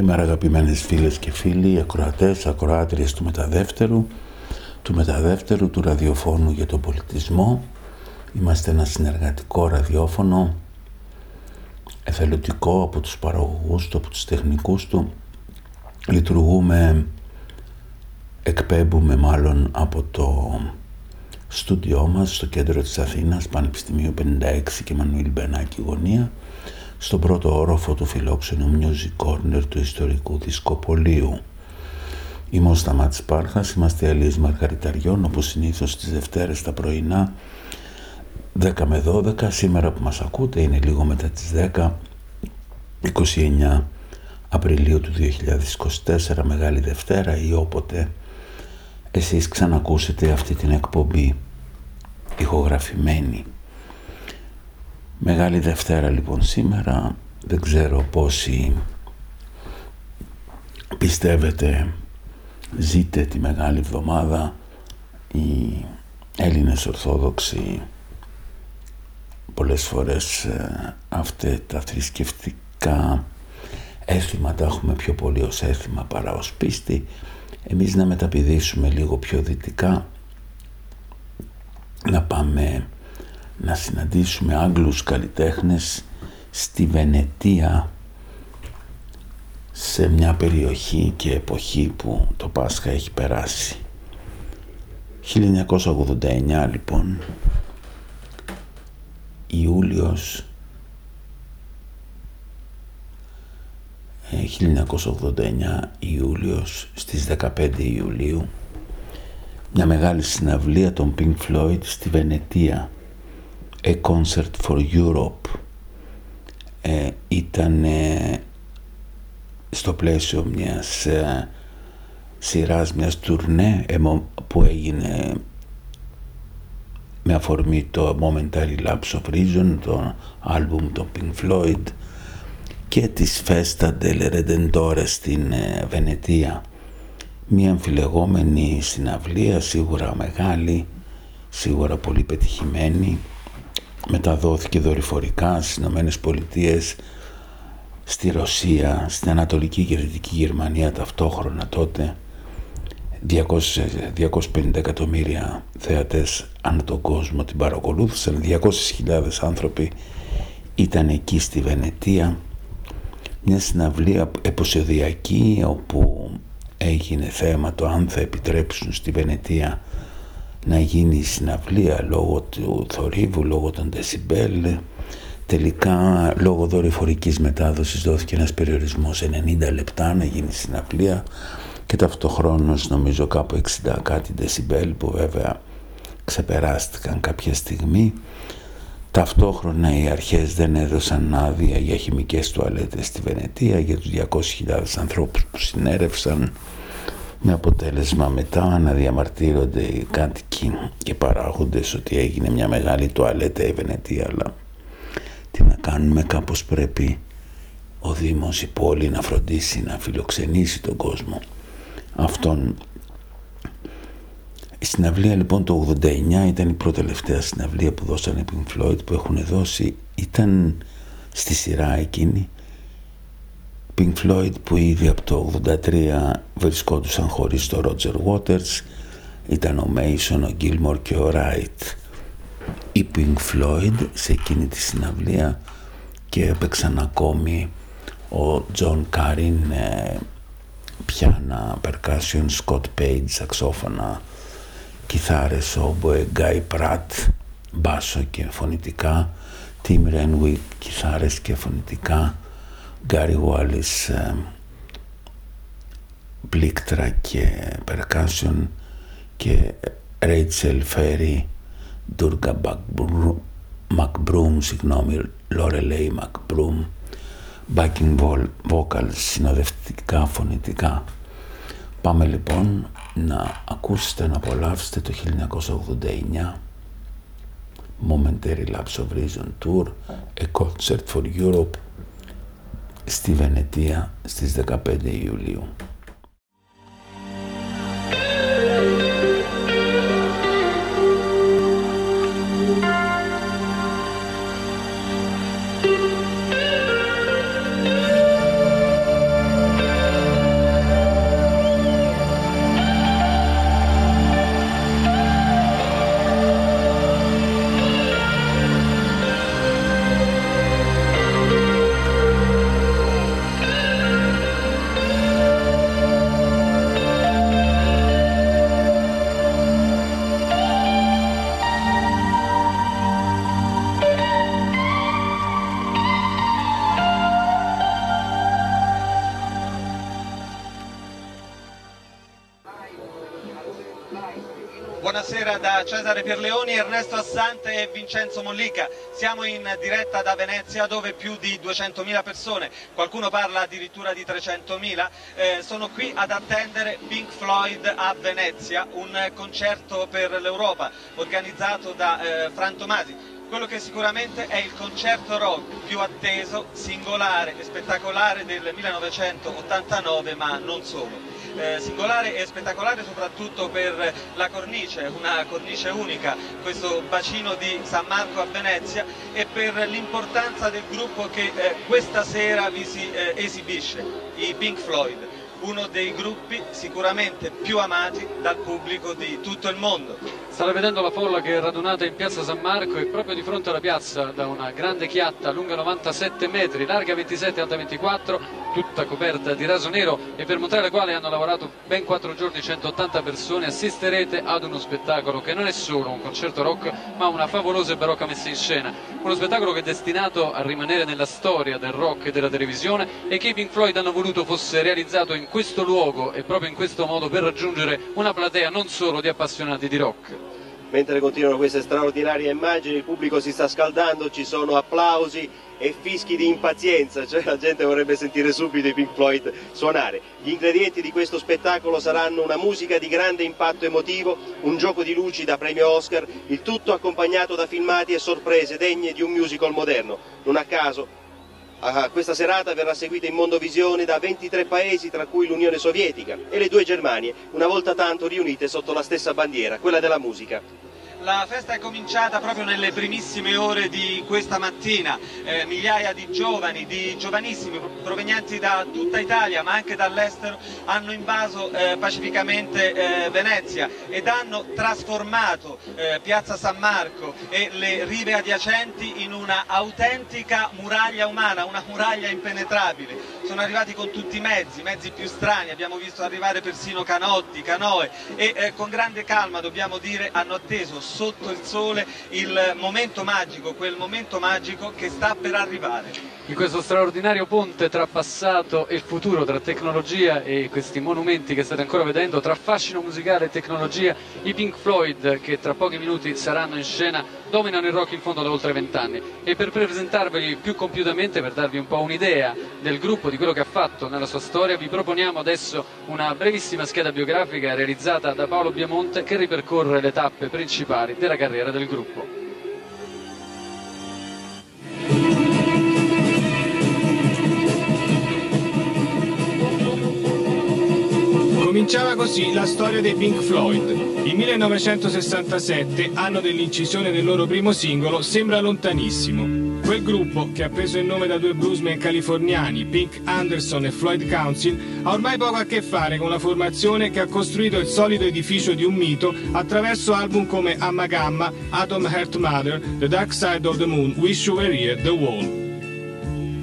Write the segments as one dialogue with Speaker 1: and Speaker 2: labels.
Speaker 1: Καλημέρα αγαπημένες φίλες και φίλοι, ακροατές, ακροάτριες του Μεταδεύτερου, του Μεταδεύτερου, του ραδιοφώνου για τον πολιτισμό. Είμαστε ένα συνεργατικό ραδιόφωνο, εθελοντικό από τους παραγωγούς του, από τους τεχνικούς του. Λειτουργούμε, εκπέμπουμε μάλλον από το στούντιό μας στο κέντρο της Αθήνας, Πανεπιστημίου 56 και Μανουήλ Μπενάκη γωνία, στον πρώτο όροφο του φιλόξενου Music Corner του ιστορικού δισκοπολίου. Είμαι ο Σταμάτης Πάρχας, είμαστε Αλίες Μαργαριταριών, όπως συνήθως τις Δευτέρες τα πρωινά, 10 με 12. Σήμερα που μας ακούτε είναι λίγο μετά τις 10, 29 Απριλίου του 2024, Μεγάλη Δευτέρα ή όποτε εσείς ξανακούσετε αυτή την εκπομπή ηχογραφημένη. Μεγάλη Δευτέρα λοιπόν σήμερα, δεν ξέρω πόσοι πιστεύετε ζείτε τη Μεγάλη Εβδομάδα. Οι Έλληνες Ορθόδοξοι πολλές φορές ε, αυτά τα θρησκευτικά έθιμα έχουμε πιο πολύ ως έθιμα παρά ως πίστη. Εμείς να μεταπηδήσουμε λίγο πιο δυτικά να πάμε να συναντήσουμε Άγγλους καλλιτέχνες στη Βενετία σε μια περιοχή και εποχή που το Πάσχα έχει περάσει. 1989 λοιπόν, Ιούλιος 1989 Ιούλιος στις 15 Ιουλίου μια μεγάλη συναυλία των Pink Floyd στη Βενετία A Concert for Europe ε, ήταν ε, στο πλαίσιο μιας ε, σειράς, μιας τουρνέ που έγινε με αφορμή το Momentary Lapse of Reason, το άλμπουμ των Pink Floyd και της Festa del Redentore στην ε, Βενετία. Μία αμφιλεγόμενη συναυλία, σίγουρα μεγάλη, σίγουρα πολύ πετυχημένη. Μεταδόθηκε δορυφορικά στις Ηνωμένες Πολιτείες, στη Ρωσία, στην Ανατολική και Δυτική Γερμανία ταυτόχρονα τότε. 200, 250 εκατομμύρια θεατές ανά τον κόσμο την παρακολούθησαν, 200.000 άνθρωποι ήταν εκεί στη Βενετία, μια συναυλία εποσιοδιακή όπου έγινε θέμα το αν θα επιτρέψουν στη Βενετία να γίνει η συναυλία λόγω του θορύβου, λόγω των δεσιμπέλ. Τελικά, λόγω δορυφορικής μετάδοσης δόθηκε ένας περιορισμός 90 λεπτά να γίνει η συναυλία και ταυτοχρόνως νομίζω κάπου 60 κάτι δεσιμπέλ που βέβαια ξεπεράστηκαν κάποια στιγμή. Ταυτόχρονα οι αρχές δεν έδωσαν άδεια για χημικές τουαλέτες στη Βενετία για τους 200.000 ανθρώπους που συνέρευσαν με αποτέλεσμα μετά να διαμαρτύρονται οι κάτοικοι και παράγοντες ότι έγινε μια μεγάλη τουαλέτα η Βενετία αλλά τι να κάνουμε κάπως πρέπει ο Δήμος η πόλη να φροντίσει να φιλοξενήσει τον κόσμο. Αυτόν. Η συναυλία λοιπόν το 89 ήταν η πρώτη τελευταία συναυλία που δώσανε Pink Floyd που έχουν δώσει. Ήταν στη σειρά εκείνη Pink Floyd που ήδη από το 83 βρισκόντουσαν χωρίς το Roger Waters ήταν ο Mason, ο Gilmore και ο Wright. Οι Pink Floyd σε εκείνη τη συναυλία και έπαιξαν ακόμη ο John Carin πιάνα, percussion, Scott Page, σαξόφωνα κιθάρες, όμποε, Guy Pratt, μπάσο και φωνητικά Tim Renwick, κιθάρες και φωνητικά Gary Wallace ε, πλήκτρα και percussion και Rachel Ferry Durga McBroom, συγγνώμη, Lorelei McBroom backing vocals, συνοδευτικά φωνητικά. Πάμε λοιπόν να ακούσετε, να απολαύσετε το 1989 Momentary Lapse of Reason Tour A Concert for Europe στη Βενετία στις 15 Ιουλίου.
Speaker 2: Vincenzo Mollica. Siamo in diretta da Venezia dove più di 200.000 persone, qualcuno parla addirittura di 300.000, eh, sono qui ad attendere Pink Floyd a Venezia, un concerto per l'Europa organizzato da eh, Fran Tomasi quello che sicuramente è il concerto rock più atteso, singolare e spettacolare del 1989, ma non solo. Eh, singolare e spettacolare soprattutto per la cornice, una cornice unica, questo bacino di San Marco a Venezia e per l'importanza del gruppo che eh, questa sera vi si eh, esibisce, i Pink Floyd uno dei gruppi sicuramente più amati dal pubblico di tutto il mondo.
Speaker 3: State vedendo la folla che è radunata in piazza San Marco e proprio di fronte alla piazza da una grande chiatta lunga 97 metri, larga 27 alta 24, tutta coperta di raso nero e per mostrare la quale hanno lavorato ben 4 giorni 180 persone, assisterete ad uno spettacolo che non è solo un concerto rock ma una favolosa e barocca messa in scena. Uno spettacolo che è destinato a rimanere nella storia del rock e della televisione e che i Pink Floyd hanno voluto fosse realizzato in questo luogo e proprio in questo modo per raggiungere una platea non solo di appassionati di rock.
Speaker 4: Mentre continuano queste straordinarie immagini, il pubblico si sta scaldando, ci sono applausi e fischi di impazienza, cioè la gente vorrebbe sentire subito i Pink Floyd suonare. Gli ingredienti di questo spettacolo saranno una musica di grande impatto emotivo, un gioco di luci da premio Oscar, il tutto accompagnato da filmati e sorprese degne di un musical moderno. Non a caso questa serata verrà seguita in Mondovisione da 23 paesi, tra cui l'Unione Sovietica e le due Germanie, una volta tanto riunite sotto la stessa bandiera, quella della musica.
Speaker 2: La festa è cominciata proprio nelle primissime ore di questa mattina, eh, migliaia di giovani, di giovanissimi provenienti da tutta Italia ma anche dall'estero hanno invaso eh, pacificamente eh, Venezia ed hanno trasformato eh, Piazza San Marco e le rive adiacenti in una autentica muraglia umana, una muraglia impenetrabile. Sono arrivati con tutti i mezzi, mezzi più strani, abbiamo visto arrivare persino canotti, canoe e eh, con grande calma dobbiamo dire hanno atteso sotto il sole il momento magico, quel momento magico che sta per arrivare.
Speaker 3: In questo straordinario ponte tra passato e futuro, tra tecnologia e questi monumenti che state ancora vedendo, tra fascino musicale e tecnologia, i Pink Floyd che tra pochi minuti saranno in scena dominano il rock in fondo da oltre vent'anni e per presentarveli più compiutamente, per darvi un po' un'idea del gruppo, di quello che ha fatto nella sua storia, vi proponiamo adesso una brevissima scheda biografica realizzata da Paolo Biamonte che ripercorre le tappe principali della carriera del gruppo.
Speaker 5: Cominciava così la storia dei Pink Floyd. Il 1967, anno dell'incisione del loro primo singolo, sembra lontanissimo. Quel gruppo, che ha preso il nome da due bluesmen californiani, Pink Anderson e Floyd Council, ha ormai poco a che fare con la formazione che ha costruito il solido edificio di un mito attraverso album come Amagamma, Atom Heart Mother, The Dark Side of the Moon, Wish You Were Here, The Wall.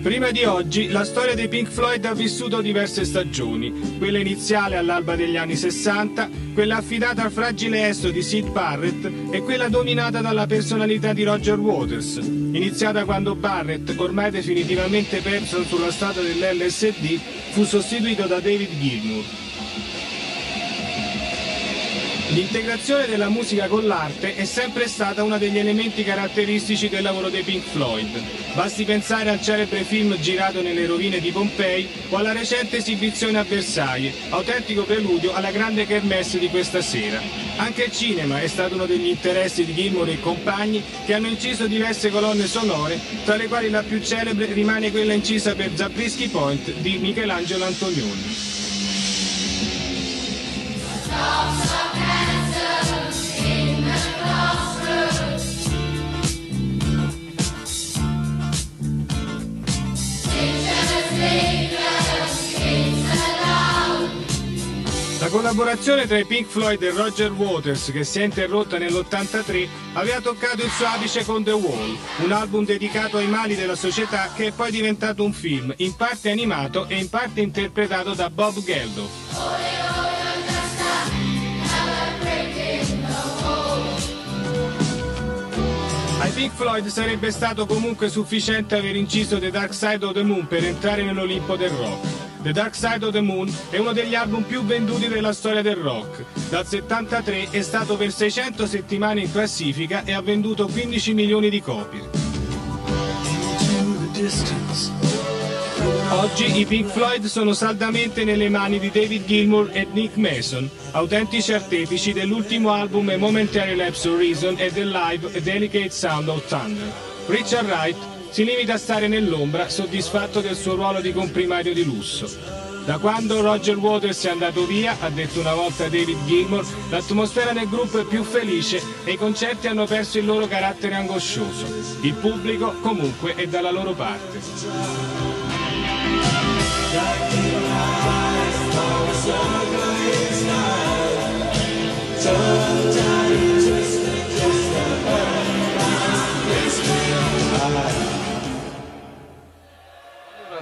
Speaker 5: Prima di oggi la storia dei Pink Floyd ha vissuto diverse stagioni, quella iniziale all'alba degli anni 60, quella affidata al fragile esso di Sid Barrett e quella dominata dalla personalità di Roger Waters, iniziata quando Barrett, ormai definitivamente perso sulla strada dell'LSD, fu sostituito da David Gilmour. L'integrazione della musica con l'arte è sempre stata uno degli elementi caratteristici del lavoro dei Pink Floyd. Basti pensare al celebre film girato nelle rovine di Pompei o alla recente esibizione a Versailles, autentico preludio alla grande kermesse di questa sera. Anche il cinema è stato uno degli interessi di Gilmour e compagni che hanno inciso diverse colonne sonore, tra le quali la più celebre rimane quella incisa per Zabriskie Point di Michelangelo Antonioni. La collaborazione tra i Pink Floyd e Roger Waters, che si è interrotta nell'83, aveva toccato il suo apice con The Wall, un album dedicato ai mali della società che è poi diventato un film, in parte animato e in parte interpretato da Bob Geldof. Ai Pink Floyd sarebbe stato comunque sufficiente aver inciso The Dark Side of the Moon per entrare nell'Olimpo del rock. The Dark Side of the Moon è uno degli album più venduti della storia del rock. Dal 73 è stato per 600 settimane in classifica e ha venduto 15 milioni di copie. Oggi i Pink Floyd sono saldamente nelle mani di David Gilmour e Nick Mason, autentici artefici dell'ultimo album A Momentary Lapse of Reason e del live A Delicate Sound of Thunder. Richard Wright si limita a stare nell'ombra, soddisfatto del suo ruolo di comprimario di lusso. Da quando Roger Waters è andato via, ha detto una volta David Gilmour, l'atmosfera nel gruppo è più felice e i concerti hanno perso il loro carattere angoscioso. Il pubblico comunque è dalla loro parte.
Speaker 3: Allora,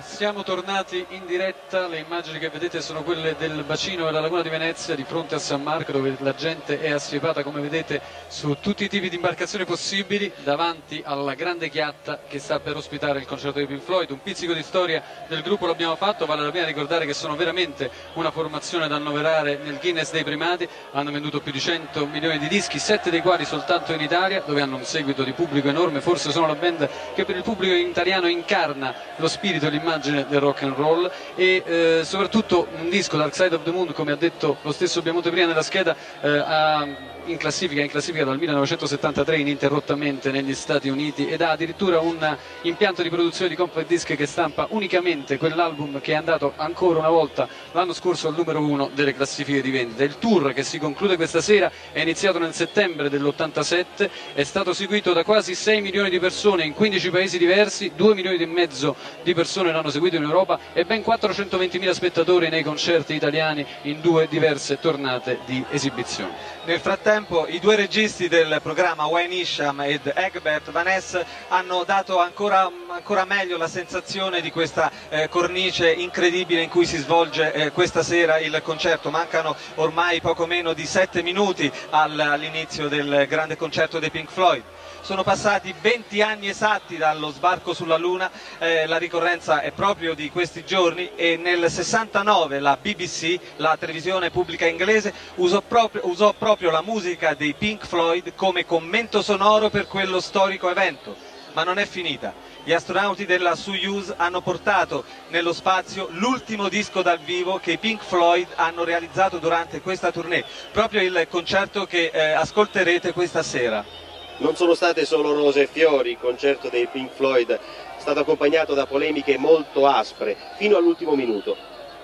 Speaker 3: siamo tornati in diretta, le immagini che vedete sono quelle del bacino della laguna di Venezia di fronte a San Marco dove la gente è assiepata come vedete su tutti i tipi di imbarcazioni possibili davanti alla grande chiatta che sta per ospitare il concerto di Pink Floyd. Un pizzico di storia del gruppo l'abbiamo fatto, vale la pena ricordare che sono veramente una formazione da annoverare nel Guinness dei primati, hanno venduto più di 100 milioni di dischi, 7 dei quali soltanto in Italia dove hanno un seguito di pubblico enorme, forse sono la band che per il pubblico italiano incarna lo spirito e l'immagine del rock and roll e eh, soprattutto un disco Dark Side of the Moon come ha detto lo stesso Biamonte prima nella scheda eh, ha in classifica, in classifica dal 1973 ininterrottamente negli Stati Uniti ed ha addirittura un impianto di produzione di compact disc che stampa unicamente quell'album che è andato ancora una volta l'anno scorso al numero uno delle classifiche di vendita. Il tour che si conclude questa sera è iniziato nel settembre dell'87, è stato seguito da quasi 6 milioni di persone in 15 paesi diversi, 2 milioni e mezzo di persone l'hanno seguito in Europa e ben 420 mila spettatori nei concerti italiani in due diverse tornate di esibizione.
Speaker 2: Nel frattempo i due registi del programma Wayne Isham ed Egbert Van Ness hanno dato ancora, ancora meglio la sensazione di questa eh, cornice incredibile in cui si svolge eh, questa sera il concerto. Mancano ormai poco meno di sette minuti all- all'inizio del grande concerto dei Pink Floyd. Sono passati 20 anni esatti dallo sbarco sulla Luna, eh, la ricorrenza è proprio di questi giorni e nel 69 la BBC, la televisione pubblica inglese, usò proprio, usò proprio la musica dei Pink Floyd come commento sonoro per quello storico evento. Ma non è finita. Gli astronauti della Soyuz hanno portato nello spazio l'ultimo disco dal vivo che i Pink Floyd hanno realizzato durante questa tournée, proprio il concerto che eh, ascolterete questa sera.
Speaker 4: Non sono state solo rose e fiori, il concerto dei Pink Floyd è stato accompagnato da polemiche molto aspre, fino all'ultimo minuto,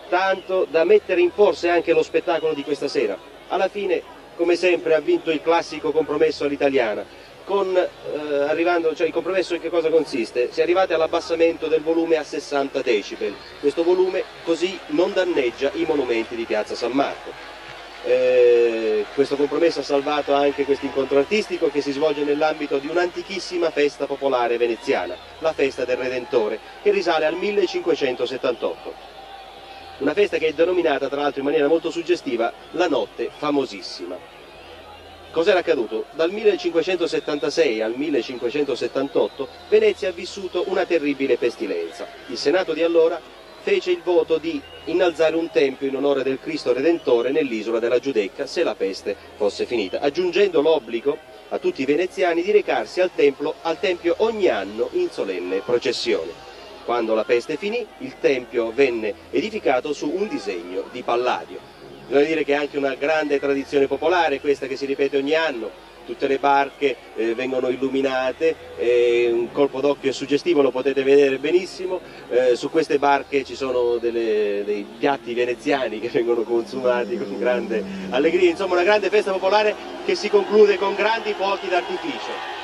Speaker 4: tanto da mettere in forse anche lo spettacolo di questa sera. Alla fine, come sempre, ha vinto il classico compromesso all'italiana, con, eh, arrivando, cioè il compromesso in che cosa consiste? Si è arrivati all'abbassamento del volume a 60 decibel, questo volume così non danneggia i monumenti di Piazza San Marco. Eh, questo compromesso ha salvato anche questo incontro artistico che si svolge nell'ambito di un'antichissima festa popolare veneziana, la festa del Redentore, che risale al 1578. Una festa che è denominata tra l'altro in maniera molto suggestiva la notte famosissima. Cos'era accaduto? Dal 1576 al 1578 Venezia ha vissuto una terribile pestilenza. Il Senato di allora fece il voto di innalzare un tempio in onore del Cristo Redentore nell'isola della Giudecca se la peste fosse finita, aggiungendo l'obbligo a tutti i veneziani di recarsi al, templo, al tempio ogni anno in solenne processione. Quando la peste finì, il tempio venne edificato su un disegno di Palladio. Bisogna dire che è anche una grande tradizione popolare questa che si ripete ogni anno, tutte le barche eh, vengono illuminate, eh, un colpo d'occhio suggestivo lo potete vedere benissimo, eh, su queste barche ci sono delle, dei piatti veneziani che vengono consumati con grande allegria, insomma una grande festa popolare che si conclude con grandi fuochi d'artificio.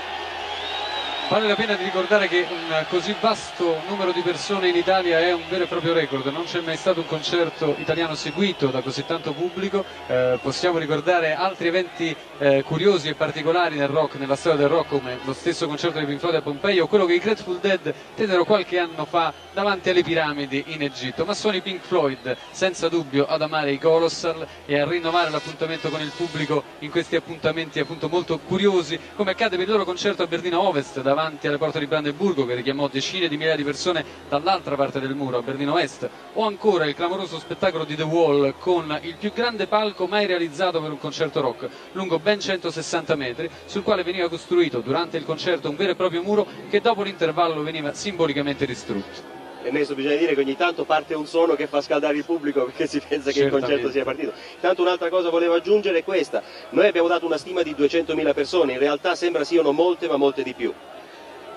Speaker 3: Vale la pena di ricordare che un così vasto numero di persone in Italia è un vero e proprio record, non c'è mai stato un concerto italiano seguito da così tanto pubblico, eh, possiamo ricordare altri eventi eh, curiosi e particolari nel rock, nella storia del rock come lo stesso concerto di Pink Floyd a Pompei o quello che i Grateful Dead tennero qualche anno fa davanti alle piramidi in Egitto, ma sono i Pink Floyd senza dubbio ad amare i Colossal e a rinnovare l'appuntamento con il pubblico in questi appuntamenti appunto molto curiosi come accade per il loro concerto a Berlino Ovest davanti alle porte di Brandeburgo che richiamò decine di migliaia di persone dall'altra parte del muro a Berlino Est o ancora il clamoroso spettacolo di The Wall con il più grande palco mai realizzato per un concerto rock lungo ben 160 metri sul quale veniva costruito durante il concerto un vero e proprio muro che dopo l'intervallo veniva simbolicamente distrutto.
Speaker 4: Ernesto bisogna dire che ogni tanto parte un suono che fa scaldare il pubblico perché si pensa che il concerto sia partito. Tanto un'altra cosa volevo aggiungere è questa, noi abbiamo dato una stima di 200.000 persone, in realtà sembra siano molte ma molte di più.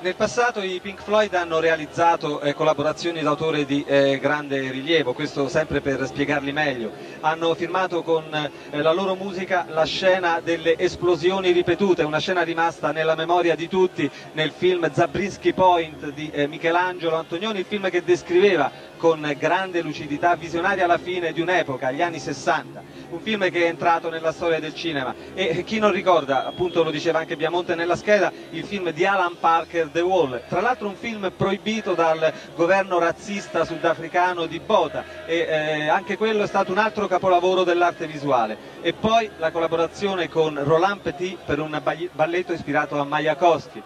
Speaker 2: Nel passato i Pink Floyd hanno realizzato eh, collaborazioni d'autore di eh, grande rilievo, questo sempre per spiegarli meglio. Hanno firmato con eh, la loro musica la scena delle esplosioni ripetute, una scena rimasta nella memoria di tutti nel film Zabriskie Point di eh, Michelangelo Antonioni, il film che descriveva con grande lucidità visionaria alla fine di un'epoca, gli anni 60. un film che è entrato nella storia del cinema e chi non ricorda, appunto lo diceva anche Biamonte nella scheda, il film di Alan Parker The Wall, tra l'altro un film proibito dal governo razzista sudafricano di Bota e eh, anche quello è stato un altro capolavoro dell'arte visuale e poi la collaborazione con Roland Petit per un balletto ispirato a Mayakovsky.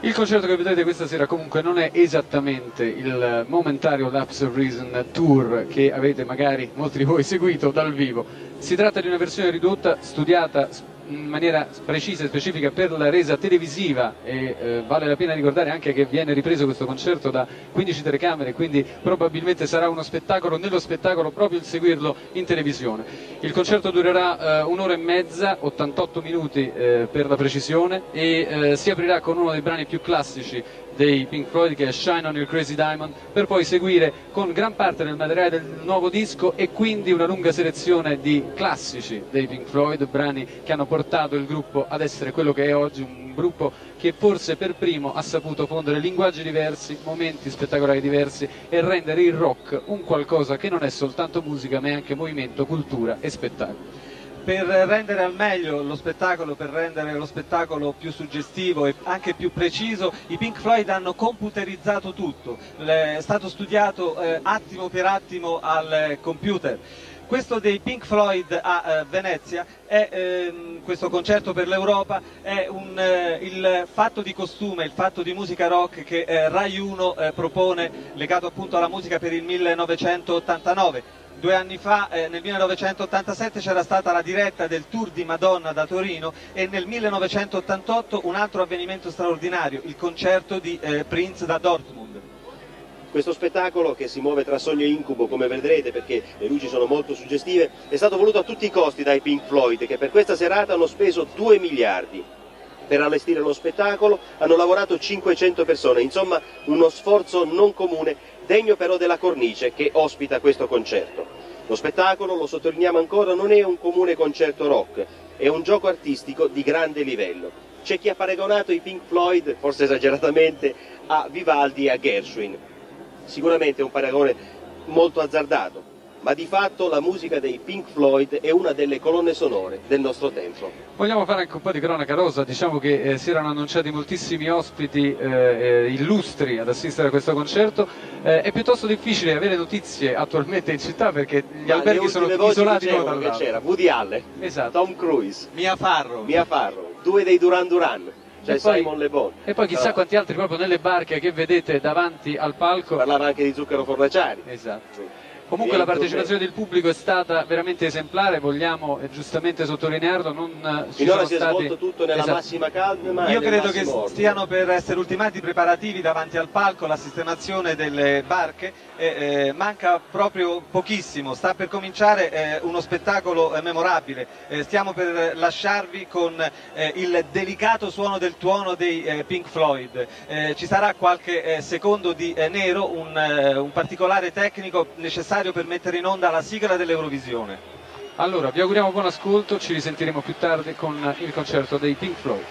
Speaker 3: Il concerto che vedete questa sera comunque non è esattamente il momentario Lapse of Reason Tour che avete magari molti di voi seguito dal vivo. Si tratta di una versione ridotta, studiata, in maniera precisa e specifica per la resa televisiva e eh, vale la pena ricordare anche che viene ripreso questo concerto da 15 telecamere quindi probabilmente sarà uno spettacolo nello spettacolo proprio il seguirlo in televisione. Il concerto durerà eh, un'ora e mezza, 88 minuti eh, per la precisione e eh, si aprirà con uno dei brani più classici dei Pink Floyd che è Shine on Your Crazy Diamond per poi seguire con gran parte del materiale del nuovo disco e quindi una lunga selezione di classici dei Pink Floyd, brani che hanno portato il gruppo ad essere quello che è oggi, un gruppo che forse per primo ha saputo fondere linguaggi diversi, momenti spettacolari diversi e rendere il rock un qualcosa che non è soltanto musica ma è anche movimento, cultura e spettacolo
Speaker 2: per rendere al meglio lo spettacolo, per rendere lo spettacolo più suggestivo e anche più preciso, i Pink Floyd hanno computerizzato tutto, è stato studiato eh, attimo per attimo al computer. Questo dei Pink Floyd a eh, Venezia, è, ehm, questo concerto per l'Europa, è un, eh, il fatto di costume, il fatto di musica rock che eh, Rai 1 eh, propone legato appunto alla musica per il 1989 Due anni fa, eh, nel 1987, c'era stata la diretta del Tour di Madonna da Torino e nel 1988 un altro avvenimento straordinario, il concerto di eh, Prince da Dortmund.
Speaker 4: Questo spettacolo che si muove tra sogno e incubo, come vedrete, perché le luci sono molto suggestive, è stato voluto a tutti i costi dai Pink Floyd, che per questa serata hanno speso 2 miliardi. Per allestire lo spettacolo hanno lavorato 500 persone, insomma uno sforzo non comune degno però della cornice che ospita questo concerto. Lo spettacolo, lo sottolineiamo ancora, non è un comune concerto rock, è un gioco artistico di grande livello. C'è chi ha paragonato i Pink Floyd, forse esageratamente, a Vivaldi e a Gershwin. Sicuramente è un paragone molto azzardato, ma di fatto la musica dei Pink Floyd è una delle colonne sonore del nostro tempo.
Speaker 3: Vogliamo fare anche un po' di cronaca rosa, diciamo che eh, si erano annunciati moltissimi ospiti eh, eh illustri ad assistere a questo concerto, eh, è piuttosto difficile avere notizie attualmente in città perché gli
Speaker 4: ma
Speaker 3: alberghi sono isolati
Speaker 4: uno che c'era Woody Allen,
Speaker 3: esatto.
Speaker 4: Tom Cruise,
Speaker 2: Mia Farro,
Speaker 4: Mia Farro due dei Duran Duran. Cioè
Speaker 3: e poi,
Speaker 4: Simon Le Bon.
Speaker 3: E poi chissà quanti altri proprio nelle barche che vedete davanti al palco.
Speaker 4: Parlava anche di zucchero fornaciari.
Speaker 3: Esatto. Comunque la partecipazione del pubblico è stata veramente esemplare, vogliamo eh, giustamente sottolinearlo, non
Speaker 4: eh, ci Finora si è
Speaker 3: stati...
Speaker 4: svolto tutto nella esatto. massima calma
Speaker 2: Io credo che
Speaker 4: ordine.
Speaker 2: stiano per essere ultimati i preparativi davanti al palco, la sistemazione delle barche, eh, eh, manca proprio pochissimo, sta per cominciare eh, uno spettacolo eh, memorabile, stiamo per lasciarvi con il delicato suono del tuono dei Pink Floyd, ci sarà qualche secondo di nero, un, un particolare tecnico necessario necessario per mettere in onda la sigla dell'Eurovisione.
Speaker 3: Allora, vi auguriamo buon ascolto, ci risentiremo più tardi con il concerto dei Pink Floyd.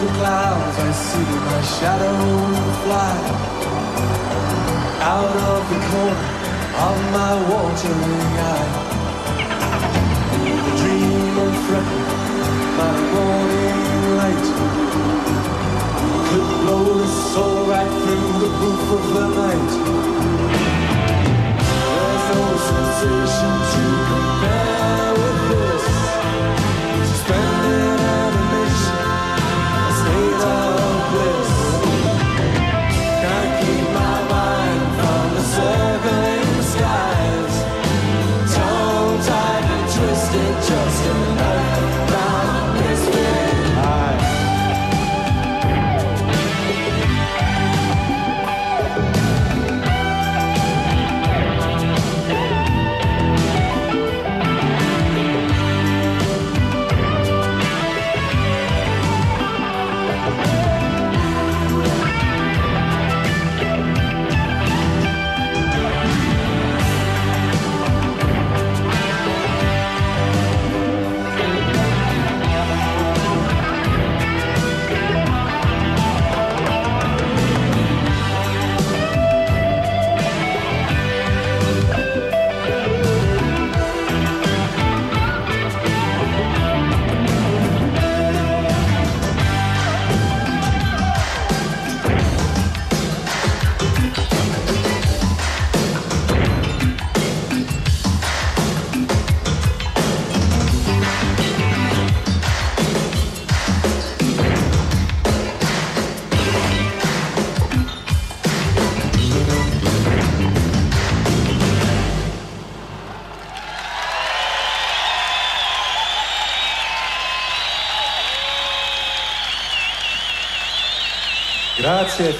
Speaker 6: the clouds, I see my shadow fly out of the corner of my watering eye. The dream and threaten my morning light could blow the soul right through the roof of the night. There's no sensation to compare.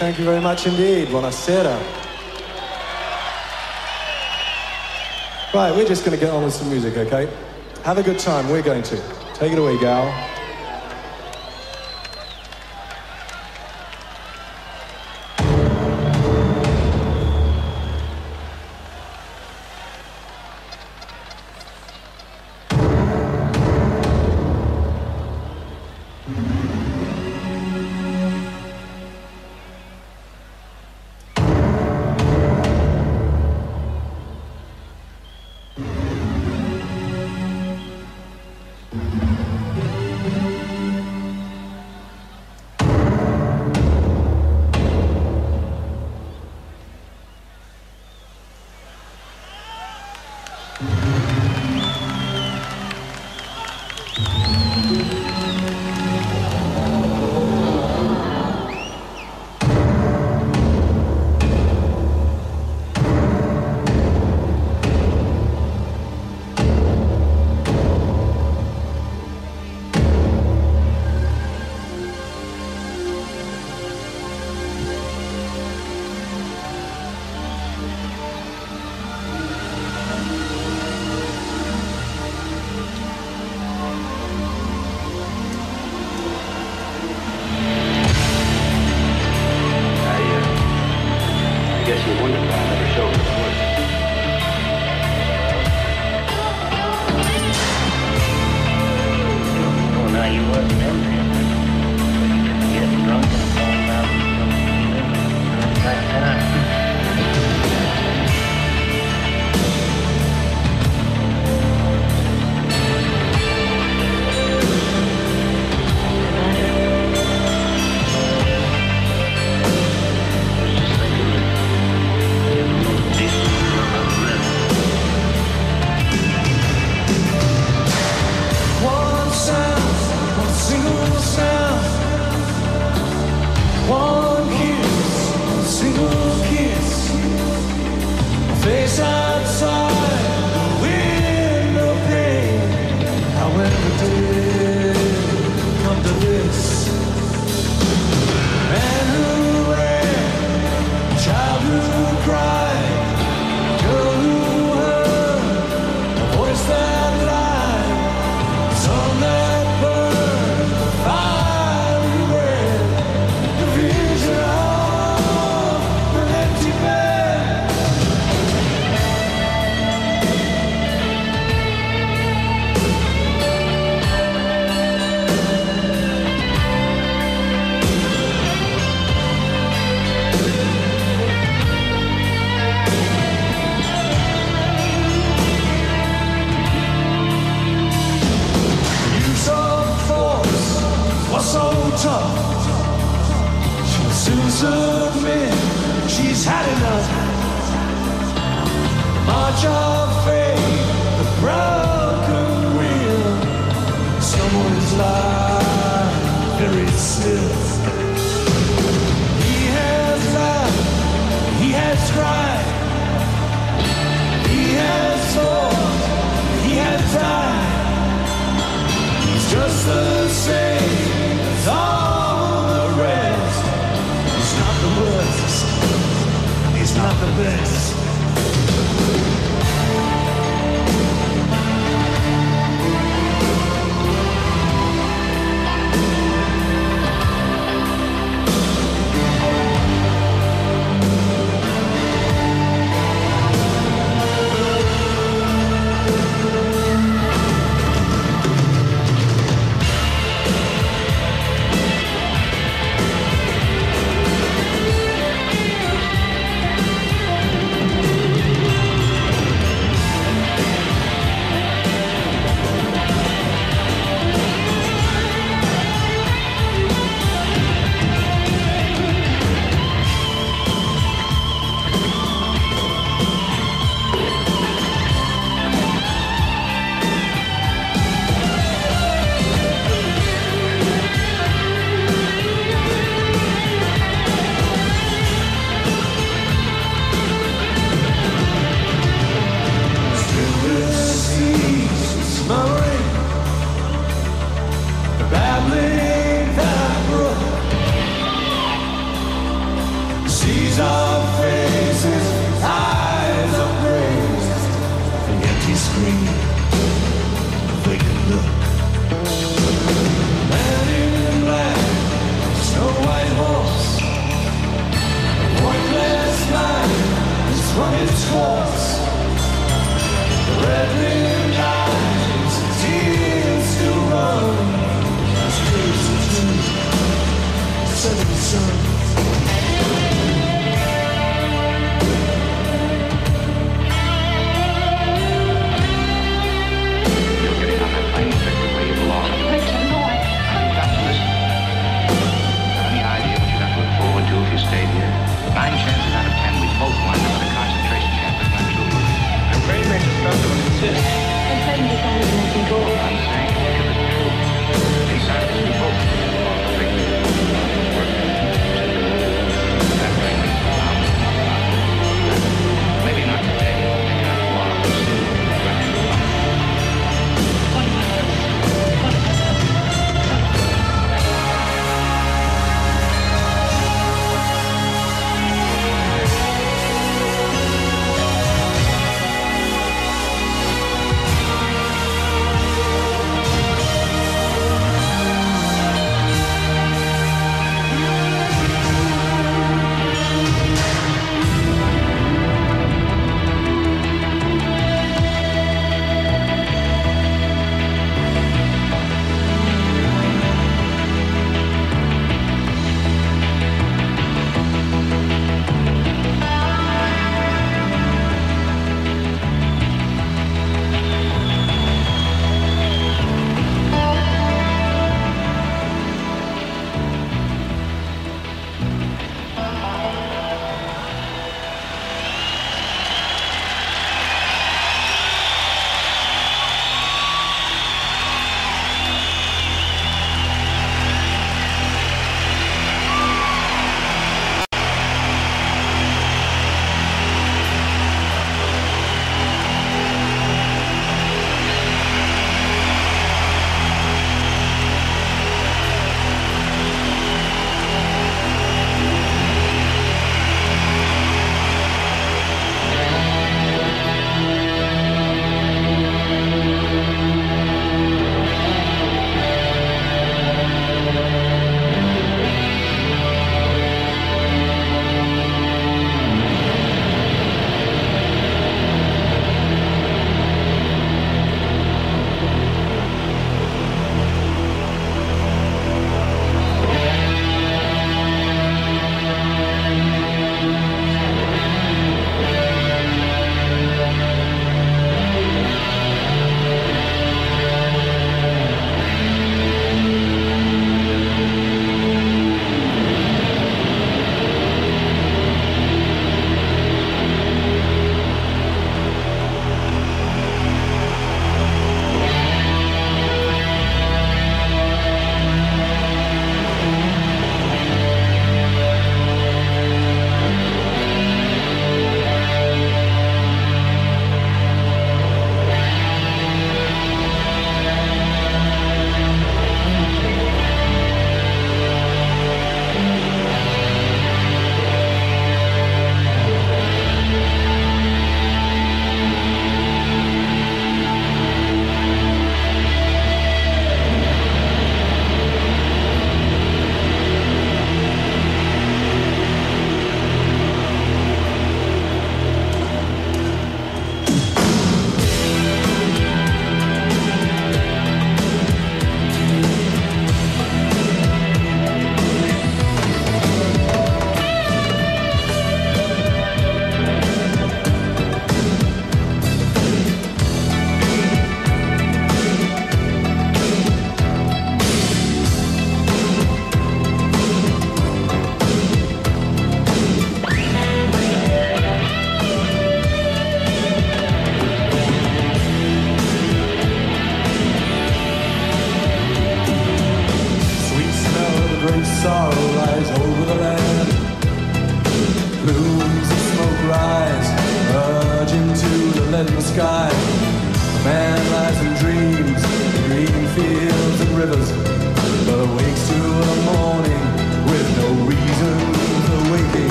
Speaker 6: Thank you very much indeed. Buonasera. Right, we're just going to get on with some music, okay? Have a good time. We're going to. Take it away, gal.
Speaker 7: You
Speaker 6: wasn't in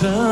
Speaker 6: mountain.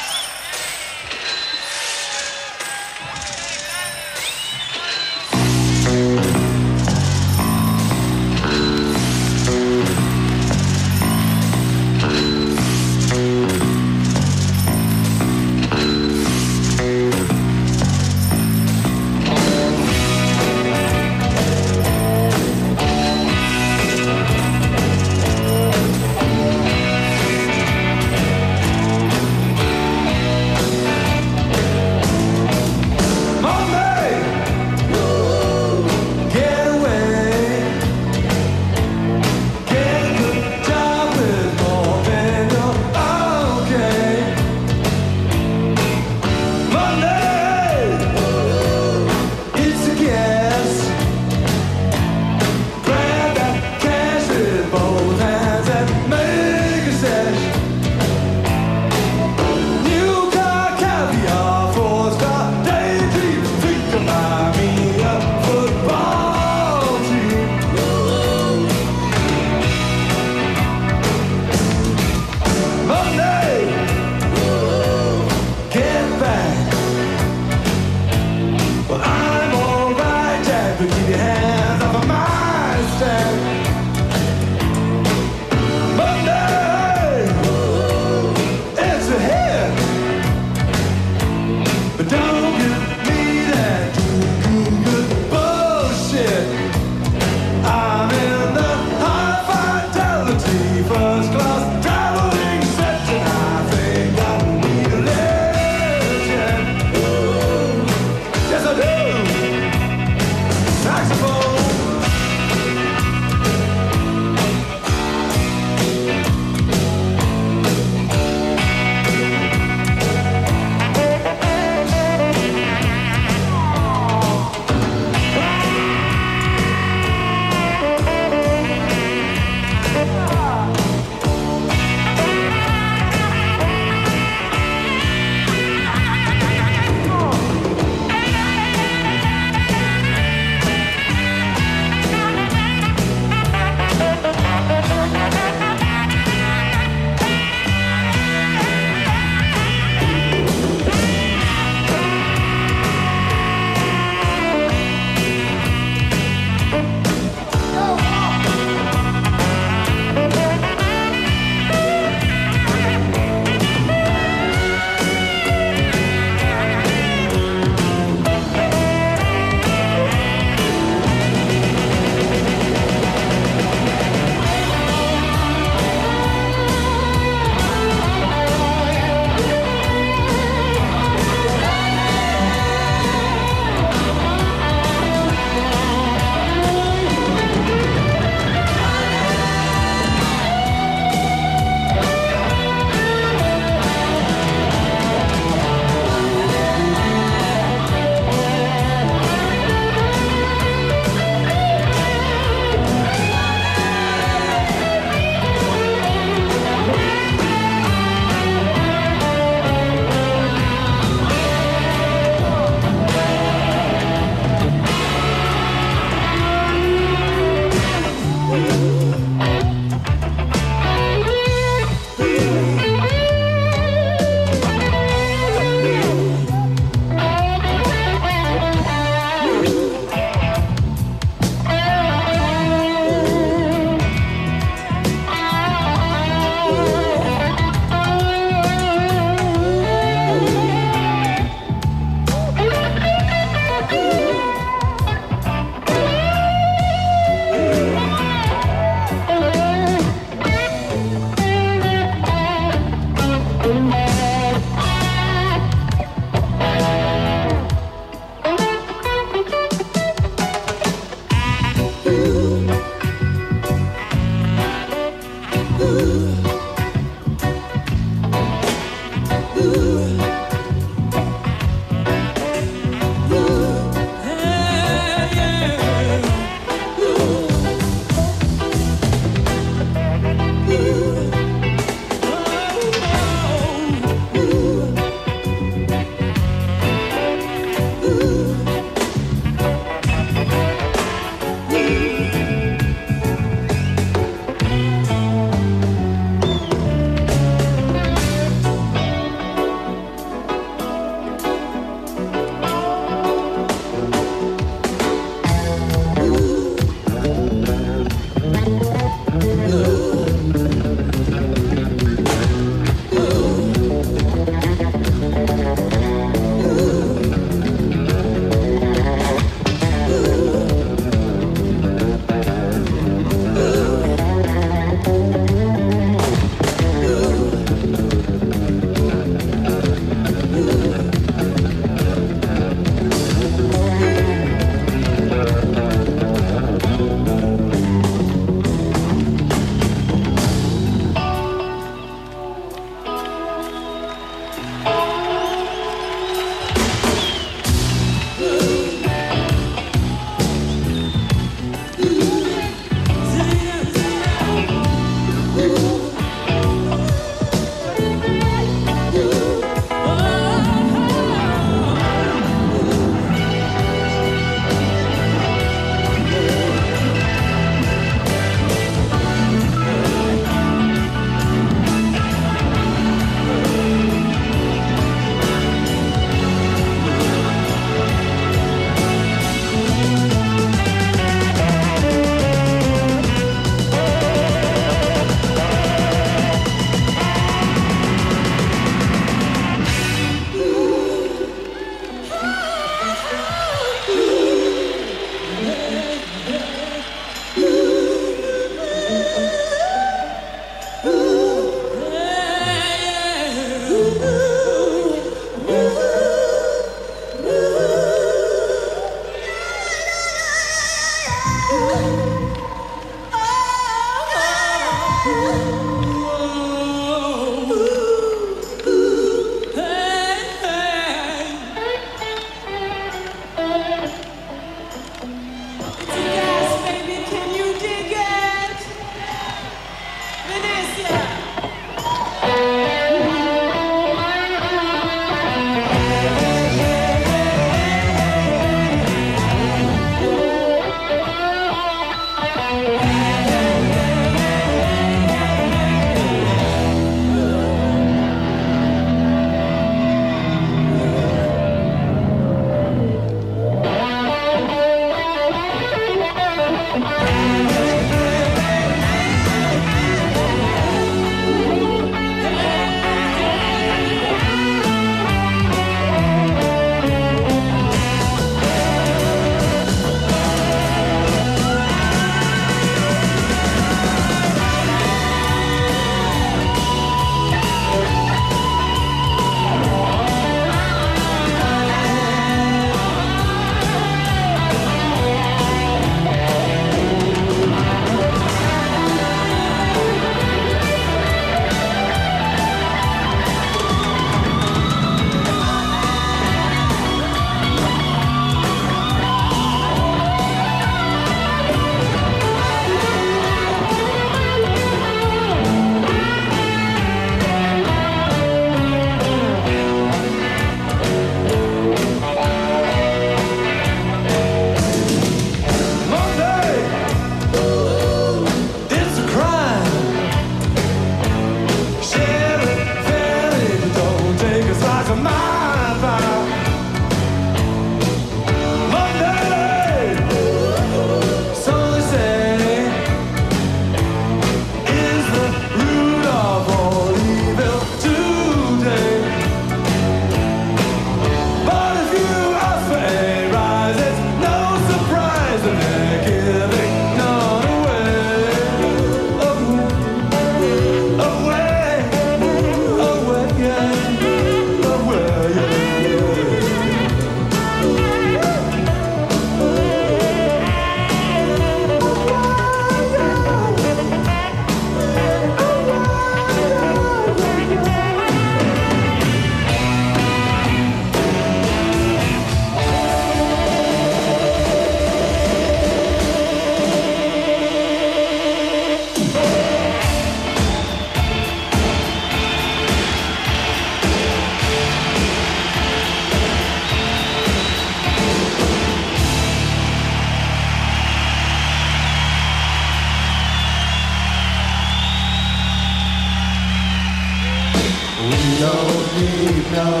Speaker 6: No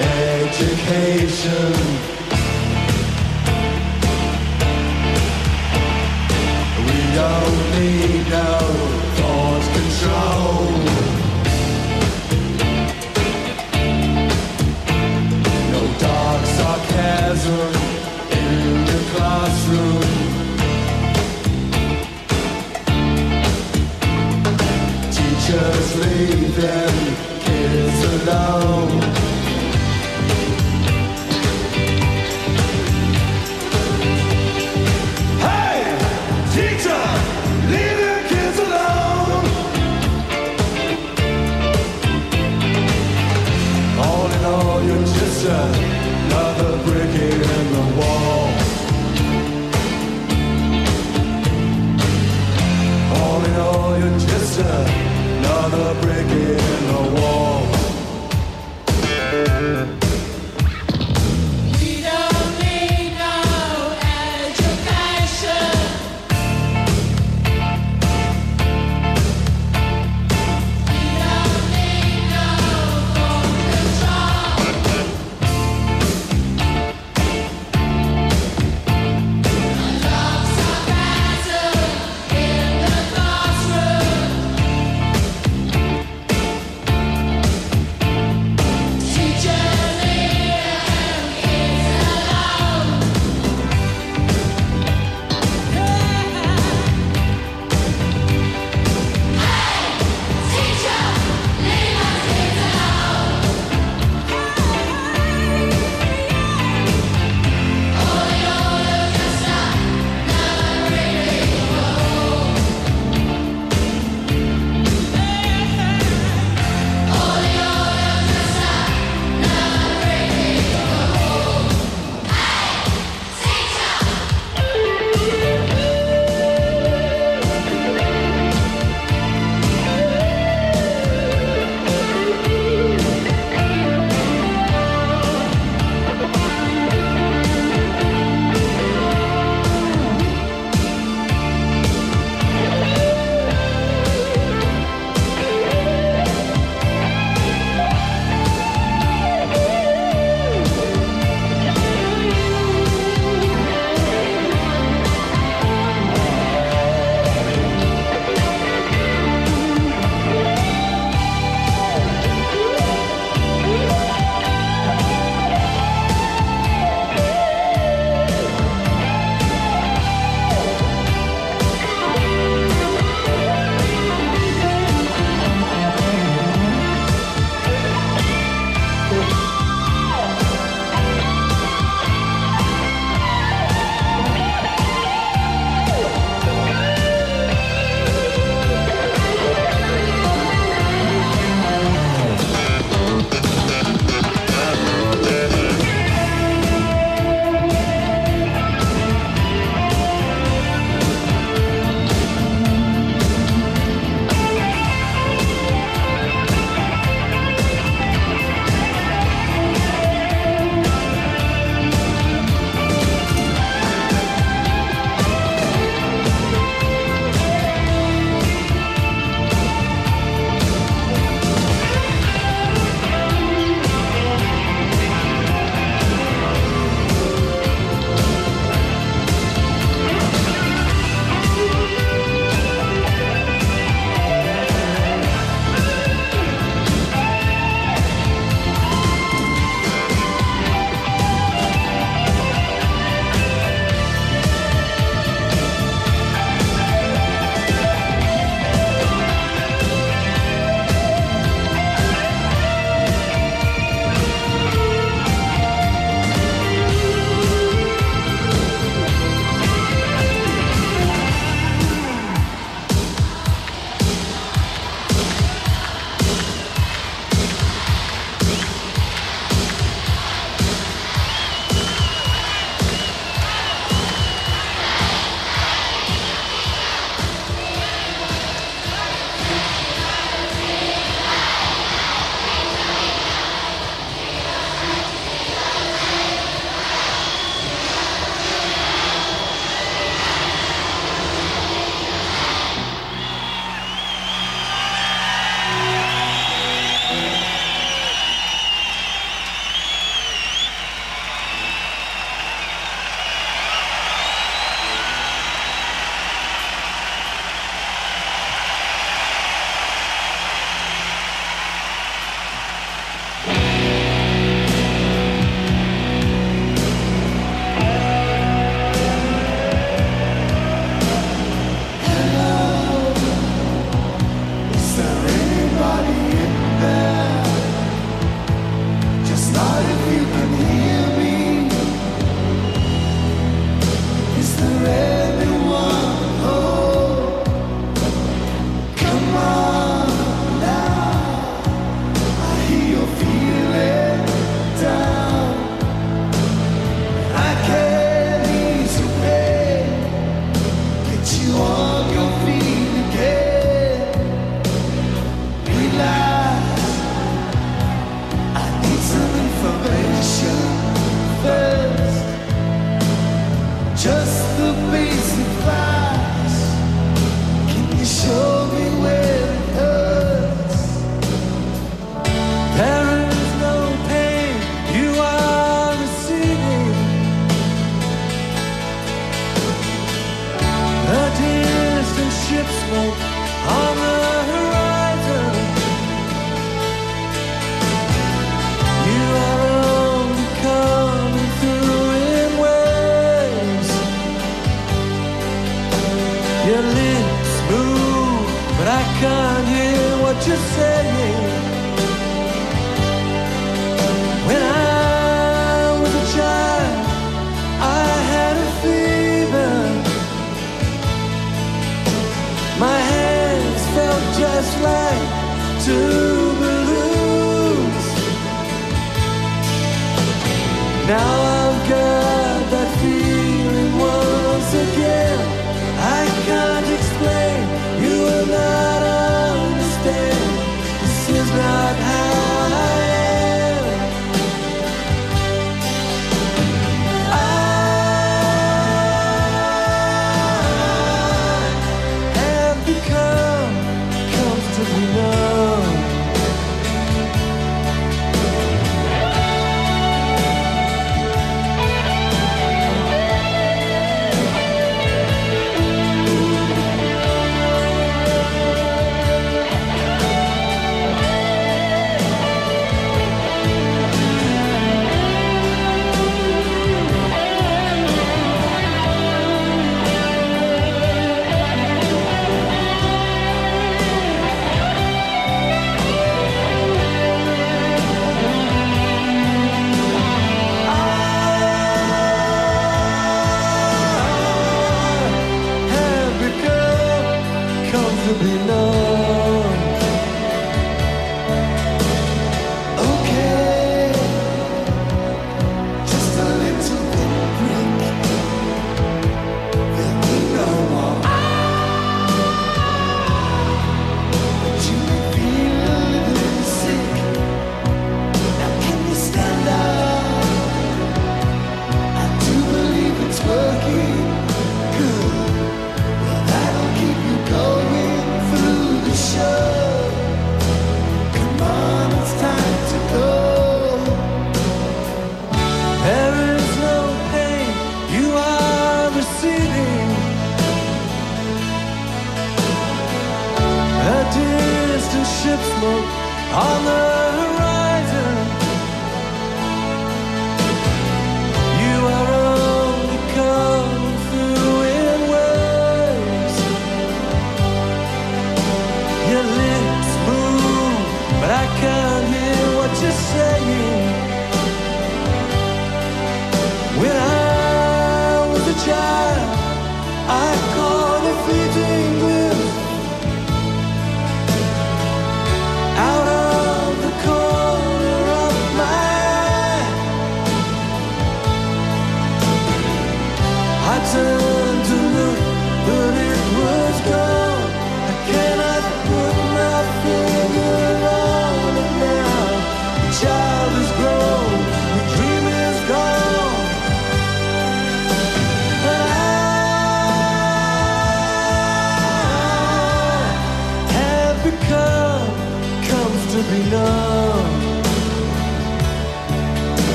Speaker 6: education.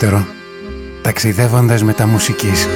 Speaker 8: Δεύτερο, ταξιδεύοντας με τα μουσικής.